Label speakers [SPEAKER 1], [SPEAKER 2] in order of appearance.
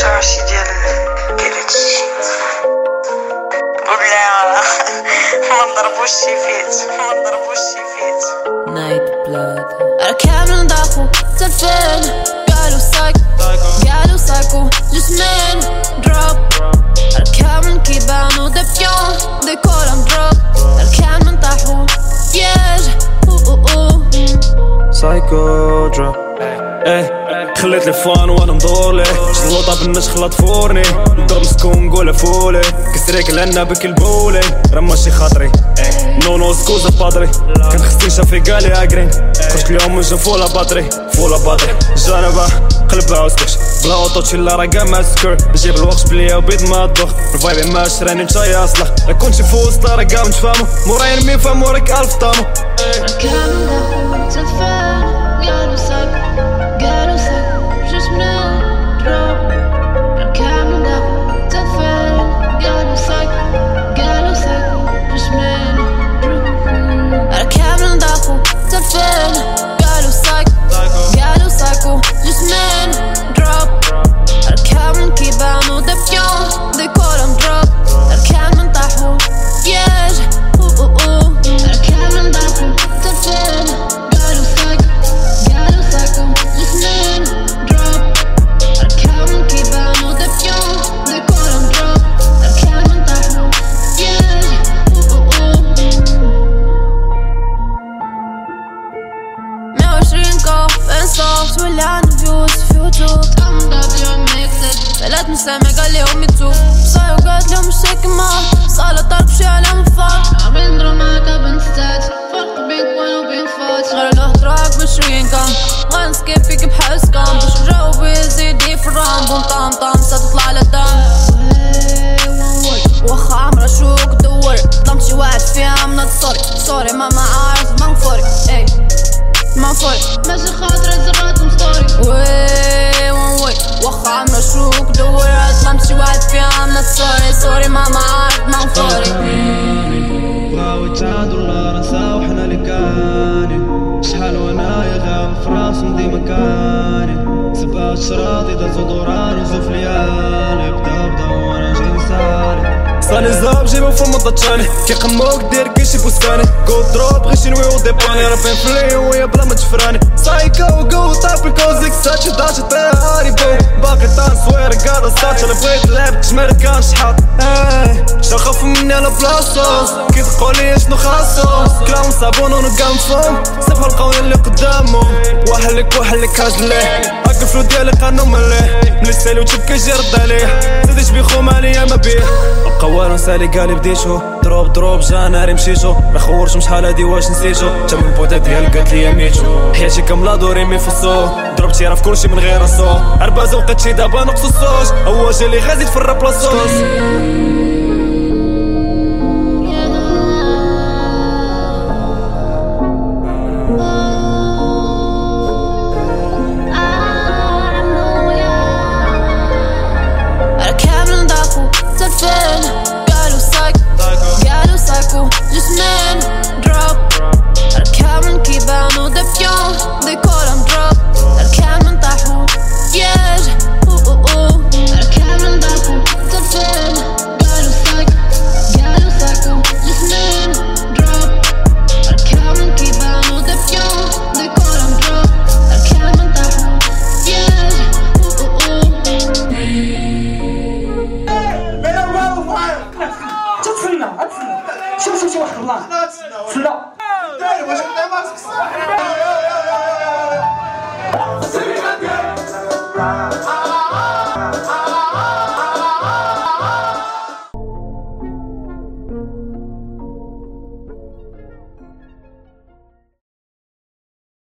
[SPEAKER 1] شارشي ديال كيريتشي ولا ما نضربوش شي فيت ما نضربوش شي فيت
[SPEAKER 2] نايت بلاد كامل ضاقو تلفين قالوا سايكو قالوا سايكو جسمين دروب الكامل كيبانو دبيون ديكولم دروب الكامل طاحو بياج
[SPEAKER 3] سايكو دروب إيه خليت لي فان وأنا مدور ليه بالنش خلط فورني نضرب مسكون نقول فولي كسريك لنا بك البولي رمشي خاطري. نو نو سكوزا بادري كان خصني شافي قالي اجرين خرجت اليوم من فولا باتري فولا باتري جانبه قلب عوسكش بلا أوتو تشيلا راه ما سكر نجيب الوقت بليا وبيض ما الضغ الفايب ما شراني مشاي أصلا كنت في وسط راه كاع نتفاهمو موراي مي فهم وراك ألف طامو
[SPEAKER 2] دبليو ميكسد ثلاث مسامع قال لهم يتوب صاير وقالت لهم الشيك ما صالة طرب شي على مفار عاملين درامات بنستات فرق بينك وأنا وبين فات غير له تراك بشوين كام غنسكيب فيك بحال سكام باش نجاوب يزيدي في الرام بوم طام طام ستطلع للدم واخا عمرها شوك دور ظلمت شي واحد فيها من الصوري سوري ماما عارف منفوري اي منفوري ماشي خاطر زراتهم ستوري واخا عمرها شوك دور ظلمت شي واحد فيها من الصوري سوري ماما عارف منفوري
[SPEAKER 3] بغاو يتعادوا الله نساو حنا اللي كاني شحال وأنا يا غام في راسهم ديما كاني سبعة شراطي دازو دوران وزوف ليالي بدا بدا وأنا جاي نسالي صاني زاب جيبو فم الضجاني كي قموك دير كيشي بوسكاني جو دروب غير نوي وديباني ربين فلي ويا بلا ما تفراني سايكو جو طاب الكوزيك ساتشي داشي طياري بو باقي أنا بغيت لعب تشمر كان شحاط إيه شخف مني على بلاصوس كي تقولي شنو خاصو كلام صابون ونقام فم. سبحوا القوي اللي قدامه. وحلك وحلك هاجليه هاك الفلو ديالي قانون مليه ملي تسالي وتبكي جي رد عليه. زيدش بيخو ماليا ما بيه القوالون سالي قالي بديشو دروب دروب جا ناري مشيتو ما خورش شحال هادي واش نسيتو تم البوطة ديال قالت لي ميتو. حياتي كاملة دوري مي فصو ضربتي راه في كلشي من غير الصو عربازة وقتشي دابا نقص الصوت. هو جا لي غازي تفرى بلاصوص
[SPEAKER 4] Vamos!